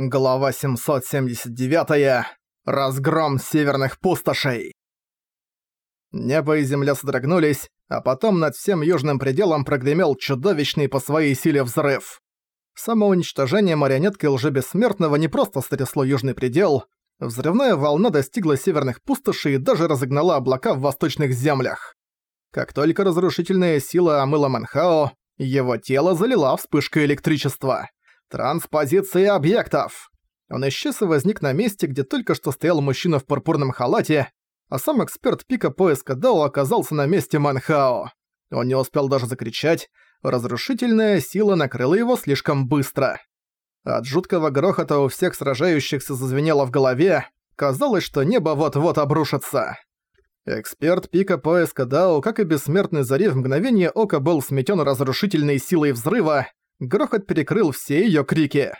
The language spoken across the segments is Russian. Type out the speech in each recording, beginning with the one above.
Глава 779. Разгром северных пустошей. Небо и земля содрогнулись, а потом над всем южным пределом прогремел чудовищный по своей силе взрыв. Самоуничтожение марионетки лжебессмертного не просто стрясло южный предел, взрывная волна достигла северных пустошей и даже разогнала облака в восточных землях. Как только разрушительная сила омыла Манхао, его тело залила вспышка электричества. Транспозиция объектов! Он исчез и возник на месте, где только что стоял мужчина в пурпурном халате, а сам эксперт пика поиска Дао оказался на месте Манхао. Он не успел даже закричать, разрушительная сила накрыла его слишком быстро. От жуткого грохота у всех сражающихся зазвенело в голове, казалось, что небо вот-вот обрушится. Эксперт пика поиска Дао, как и бессмертный Зари, в мгновение ока был сметен разрушительной силой взрыва, Грохот перекрыл все её крики.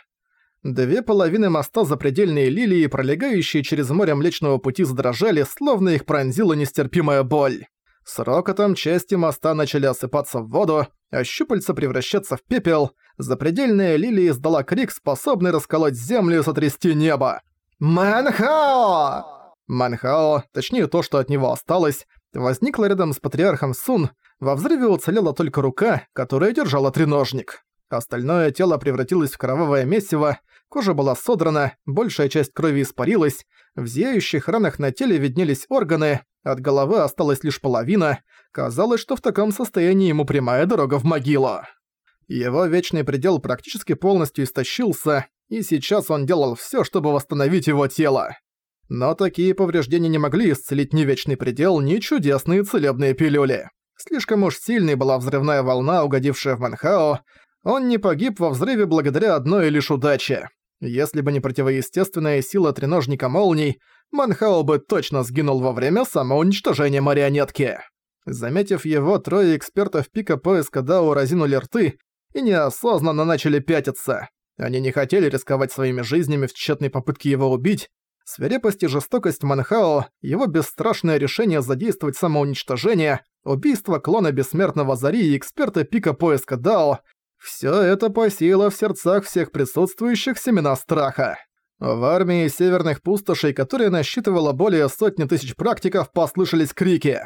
Две половины моста запредельные лилии, пролегающие через море Млечного Пути, задрожали, словно их пронзила нестерпимая боль. С рокотом части моста начали осыпаться в воду, а щупальца превращаться в пепел. Запредельная лилия издала крик, способный расколоть землю и сотрясти небо. «Манхао!» Манхао, точнее то, что от него осталось, возникла рядом с патриархом Сун, во взрыве уцелела только рука, которая держала треножник. Остальное тело превратилось в кровавое месиво, кожа была содрана, большая часть крови испарилась, в зияющих ранах на теле виднелись органы, от головы осталась лишь половина, казалось, что в таком состоянии ему прямая дорога в могилу. Его вечный предел практически полностью истощился, и сейчас он делал всё, чтобы восстановить его тело. Но такие повреждения не могли исцелить ни вечный предел, ни чудесные целебные пилюли. Слишком уж сильной была взрывная волна, угодившая в Манхао, он не погиб во взрыве благодаря одной лишь удаче. Если бы не противоестественная сила треножника молний, Манхао бы точно сгинул во время самоуничтожения марионетки. Заметив его, трое экспертов пика поиска Дао разинули рты и неосознанно начали пятиться. Они не хотели рисковать своими жизнями в тщетной попытке его убить. Свирепость и жестокость Манхао, его бесстрашное решение задействовать самоуничтожение, убийство клона бессмертного Зари и эксперта пика поиска Дао Всё это посеяло в сердцах всех присутствующих семена страха. В армии северных пустошей, которая насчитывала более сотни тысяч практиков, послышались крики.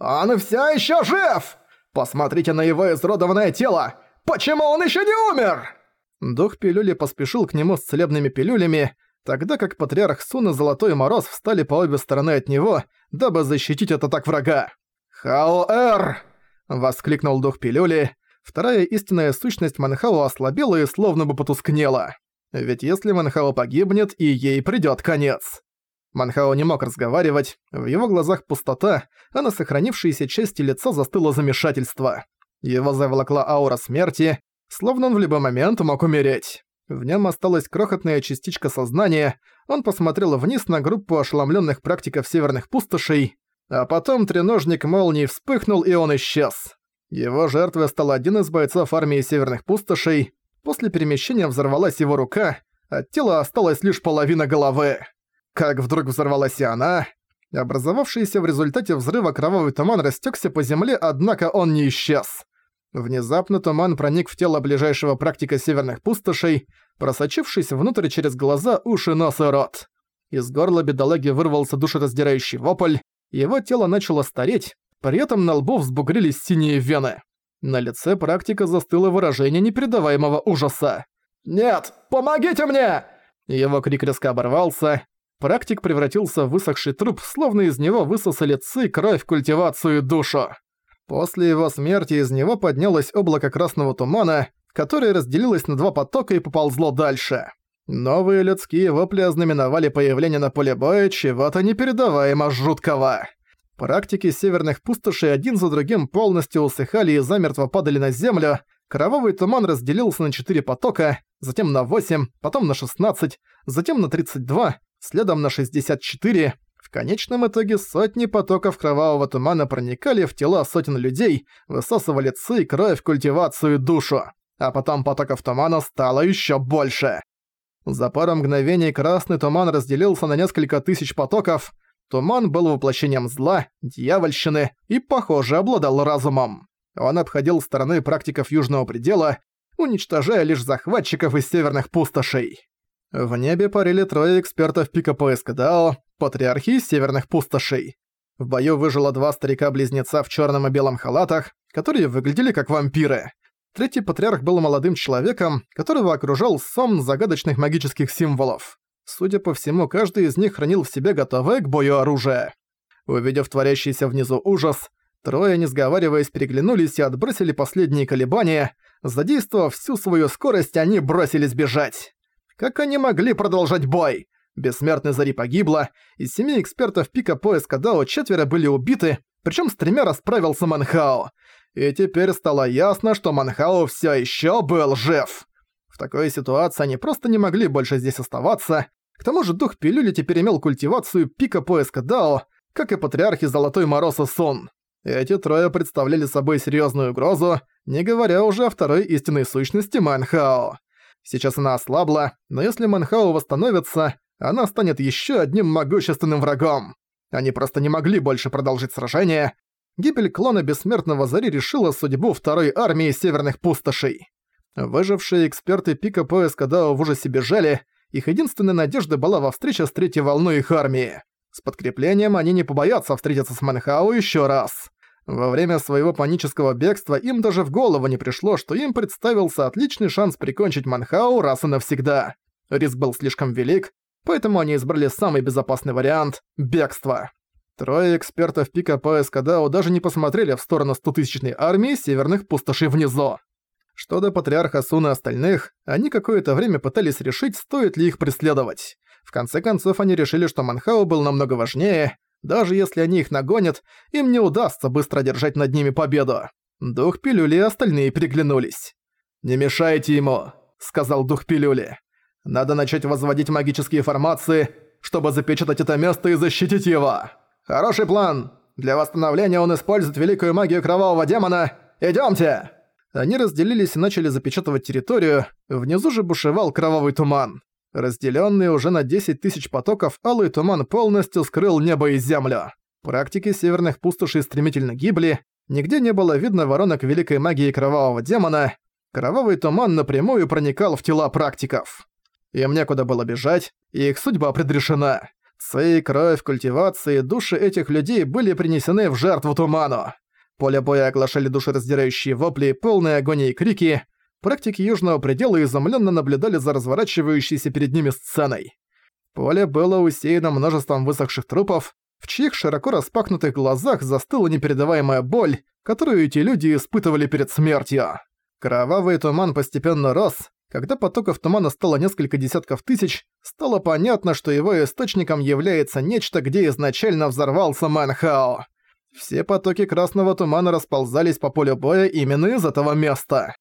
«Он всё ещё жив! Посмотрите на его изродованное тело! Почему он ещё не умер?» Дух пилюли поспешил к нему с целебными пилюлями, тогда как Патриарх Сун и Золотой Мороз встали по обе стороны от него, дабы защитить от атак врага. «Хао-эр!» — воскликнул дух пилюли, вторая истинная сущность Манхао ослабела и словно бы потускнела. Ведь если Манхао погибнет, и ей придёт конец. Манхао не мог разговаривать, в его глазах пустота, а на сохранившейся части лица застыло замешательство. Его заволокла аура смерти, словно он в любой момент мог умереть. В нем осталась крохотная частичка сознания, он посмотрел вниз на группу ошеломленных практиков северных пустошей, а потом треножник молнии вспыхнул и он исчез. Его жертвой стал один из бойцов армии Северных Пустошей. После перемещения взорвалась его рука, от тела осталась лишь половина головы. Как вдруг взорвалась и она. Образовавшийся в результате взрыва кровавый туман растекся по земле, однако он не исчез. Внезапно туман проник в тело ближайшего практика Северных Пустошей, просочившись внутрь через глаза, уши, нос и рот. Из горла бедолаги вырвался душераздирающий вопль, его тело начало стареть, при этом на лбу взбугрились синие вены. На лице практика застыло выражение непередаваемого ужаса. «Нет, помогите мне!» Его крик резко оборвался. Практик превратился в высохший труп, словно из него высосали ци, кровь, культивацию и душу. После его смерти из него поднялось облако красного тумана, которое разделилось на два потока и поползло дальше. Новые людские вопли ознаменовали появление на поле боя чего-то непередаваемо жуткого. Практики северных пустошей один за другим полностью усыхали и замертво падали на землю, кровавый туман разделился на 4 потока, затем на 8, потом на 16, затем на 32, следом на 64. В конечном итоге сотни потоков кровавого тумана проникали в тела сотен людей, высасывали ци, кровь, культивацию душу. А потом потоков тумана стало еще больше. За пару мгновений красный туман разделился на несколько тысяч потоков, Туман был воплощением зла, дьявольщины и, похоже, обладал разумом. Он обходил стороны практиков Южного Предела, уничтожая лишь захватчиков из северных пустошей. В небе парили трое экспертов пика поиска Дао, патриархии северных пустошей. В бою выжило два старика-близнеца в черном и белом халатах, которые выглядели как вампиры. Третий патриарх был молодым человеком, которого окружал сон загадочных магических символов. Судя по всему, каждый из них хранил в себе готовое к бою оружие. Увидев творящийся внизу ужас, трое, не сговариваясь, переглянулись и отбросили последние колебания. Задействовав всю свою скорость, они бросились бежать. Как они могли продолжать бой? Бессмертный Зари погибла, из семи экспертов пика поиска Дао четверо были убиты, причем с тремя расправился Манхао. И теперь стало ясно, что Манхао все еще был жив. Такой ситуации они просто не могли больше здесь оставаться. К тому же дух пилюли теперь имел культивацию пика поиска Дао, как и патриархи Золотой Мороз и Сон. Эти трое представляли собой серьезную угрозу, не говоря уже о второй истинной сущности Манхао. Сейчас она ослабла, но если Манхао восстановится, она станет еще одним могущественным врагом. Они просто не могли больше продолжить сражение. Гибель клона Бессмертного Зари решила судьбу второй армии Северных Пустошей. Выжившие эксперты пика поиска Дао в ужасе бежали, их единственная надежда была во встрече с третьей волной их армии. С подкреплением они не побоятся встретиться с Манхао еще раз. Во время своего панического бегства им даже в голову не пришло, что им представился отличный шанс прикончить Манхау раз и навсегда. Риск был слишком велик, поэтому они избрали самый безопасный вариант – бегство. Трое экспертов пика поиска Дао даже не посмотрели в сторону стотысячной армии северных пустошей внизу. Что до патриарха Суна и остальных, они какое-то время пытались решить, стоит ли их преследовать. В конце концов, они решили, что Манхау был намного важнее, даже если они их нагонят, им не удастся быстро держать над ними победу. Дух пилюли и остальные переглянулись. «Не мешайте ему», — сказал дух пилюли. «Надо начать возводить магические формации, чтобы запечатать это место и защитить его. Хороший план. Для восстановления он использует великую магию кровавого демона. Идёмте!» Они разделились и начали запечатывать территорию, внизу же бушевал кровавый туман. Разделенный уже на 10 тысяч потоков, алый туман полностью скрыл небо и землю. Практики северных пустошей стремительно гибли, нигде не было видно воронок великой магии кровавого демона, кровавый туман напрямую проникал в тела практиков. Им некуда было бежать, и их судьба предрешена. Ци, кровь, культивации, души этих людей были принесены в жертву туману. Поле боя оглашали душераздирающие вопли, полные агонии и крики, Практики Южного Предела изумленно наблюдали за разворачивающейся перед ними сценой. Поле было усеяно множеством высохших трупов, в чьих широко распахнутых глазах застыла непередаваемая боль, которую эти люди испытывали перед смертью. Кровавый туман постепенно рос, когда потоков тумана стало несколько десятков тысяч, стало понятно, что его источником является нечто, где изначально взорвался Манхао. Все потоки красного тумана расползались по полю боя именно из этого места.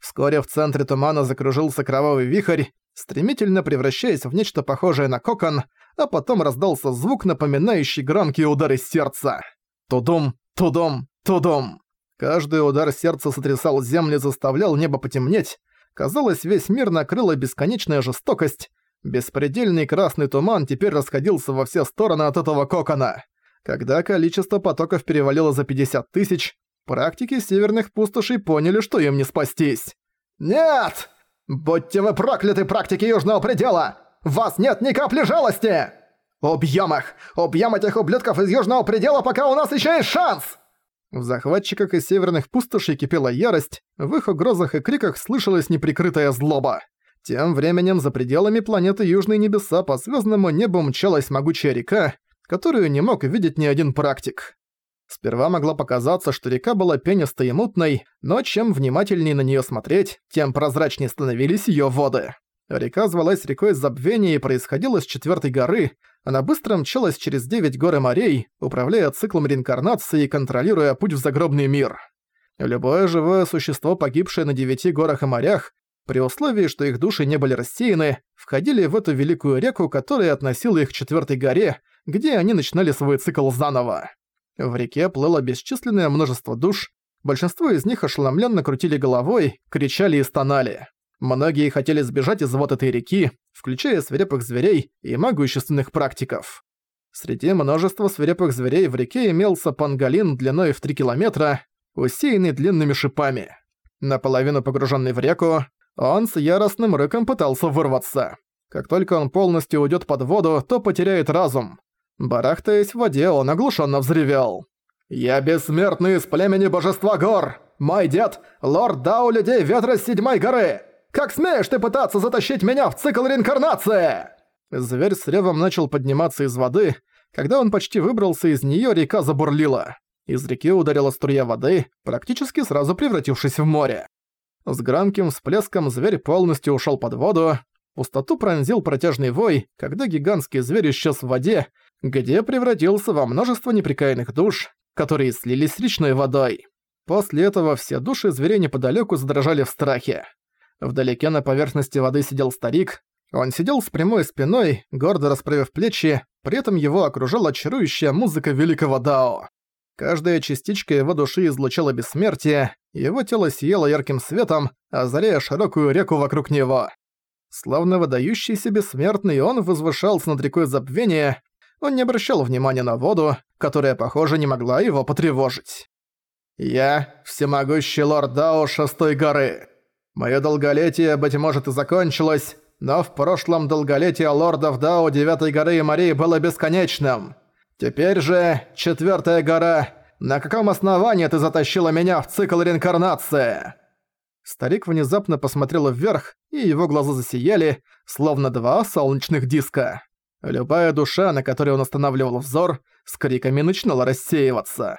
Вскоре в центре тумана закружился кровавый вихрь, стремительно превращаясь в нечто похожее на кокон, а потом раздался звук, напоминающий громкие удары сердца. Тудум, тудум, тудум. Каждый удар сердца сотрясал землю, заставлял небо потемнеть. Казалось, весь мир накрыла бесконечная жестокость. Беспредельный красный туман теперь расходился во все стороны от этого кокона. Когда количество потоков перевалило за 50 тысяч, Практики северных пустошей поняли, что им не спастись. «Нет! Будьте вы прокляты, практики Южного Предела! Вас нет ни капли жалости! Убьем их! Убьем этих ублюдков из Южного Предела, пока у нас еще есть шанс!» В захватчиках из северных пустошей кипела ярость, в их угрозах и криках слышалась неприкрытая злоба. Тем временем за пределами планеты Южные Небеса по звездному небу мчалась могучая река, которую не мог видеть ни один практик. Сперва могло показаться, что река была пенистой и мутной, но чем внимательнее на неё смотреть, тем прозрачнее становились её воды. Река звалась рекой Забвения и происходила с четвёртой горы, она быстро мчалась через девять гор и морей, управляя циклом реинкарнации и контролируя путь в загробный мир. Любое живое существо, погибшее на девяти горах и морях, при условии, что их души не были рассеяны, входили в эту великую реку, которая относила их к четвёртой горе, где они начинали свой цикл заново. В реке плыло бесчисленное множество душ, большинство из них ошеломленно крутили головой, кричали и стонали. Многие хотели сбежать из вот этой реки, включая свирепых зверей и могущественных практиков. Среди множества свирепых зверей в реке имелся пангалин длиной в 3 километра, усеянный длинными шипами. Наполовину погруженный в реку, он с яростным рыком пытался вырваться. Как только он полностью уйдет под воду, то потеряет разум. Барахтаясь в воде, он оглушенно взревел. «Я бессмертный из племени божества гор! Мой дед — лорд Дау Людей Ветра Седьмой горы! Как смеешь ты пытаться затащить меня в цикл реинкарнации?» Зверь с ревом начал подниматься из воды. Когда он почти выбрался из неё, река забурлила. Из реки ударила струя воды, практически сразу превратившись в море. С громким всплеском зверь полностью ушёл под воду. Пустоту пронзил протяжный вой, когда гигантский зверь исчез в воде, где превратился во множество неприкаянных душ, которые слились с речной водой. После этого все души зверей неподалёку задрожали в страхе. Вдалеке на поверхности воды сидел старик. Он сидел с прямой спиной, гордо расправив плечи, при этом его окружала чарующая музыка великого Дао. Каждая частичка его души излучала бессмертие, его тело сияло ярким светом, озаряя широкую реку вокруг него. Словно выдающийся бессмертный, он возвышался над рекой забвения, он не обращал внимания на воду, которая, похоже, не могла его потревожить. «Я – всемогущий лорд Дао Шестой горы. Моё долголетие, быть может, и закончилось, но в прошлом долголетие лордов Дао Девятой горы и Марии было бесконечным. Теперь же, Четвёртая гора, на каком основании ты затащила меня в цикл реинкарнации?» Старик внезапно посмотрел вверх, и его глаза засияли, словно два солнечных диска. Любая душа, на которой он останавливал взор, с криками начинала рассеиваться.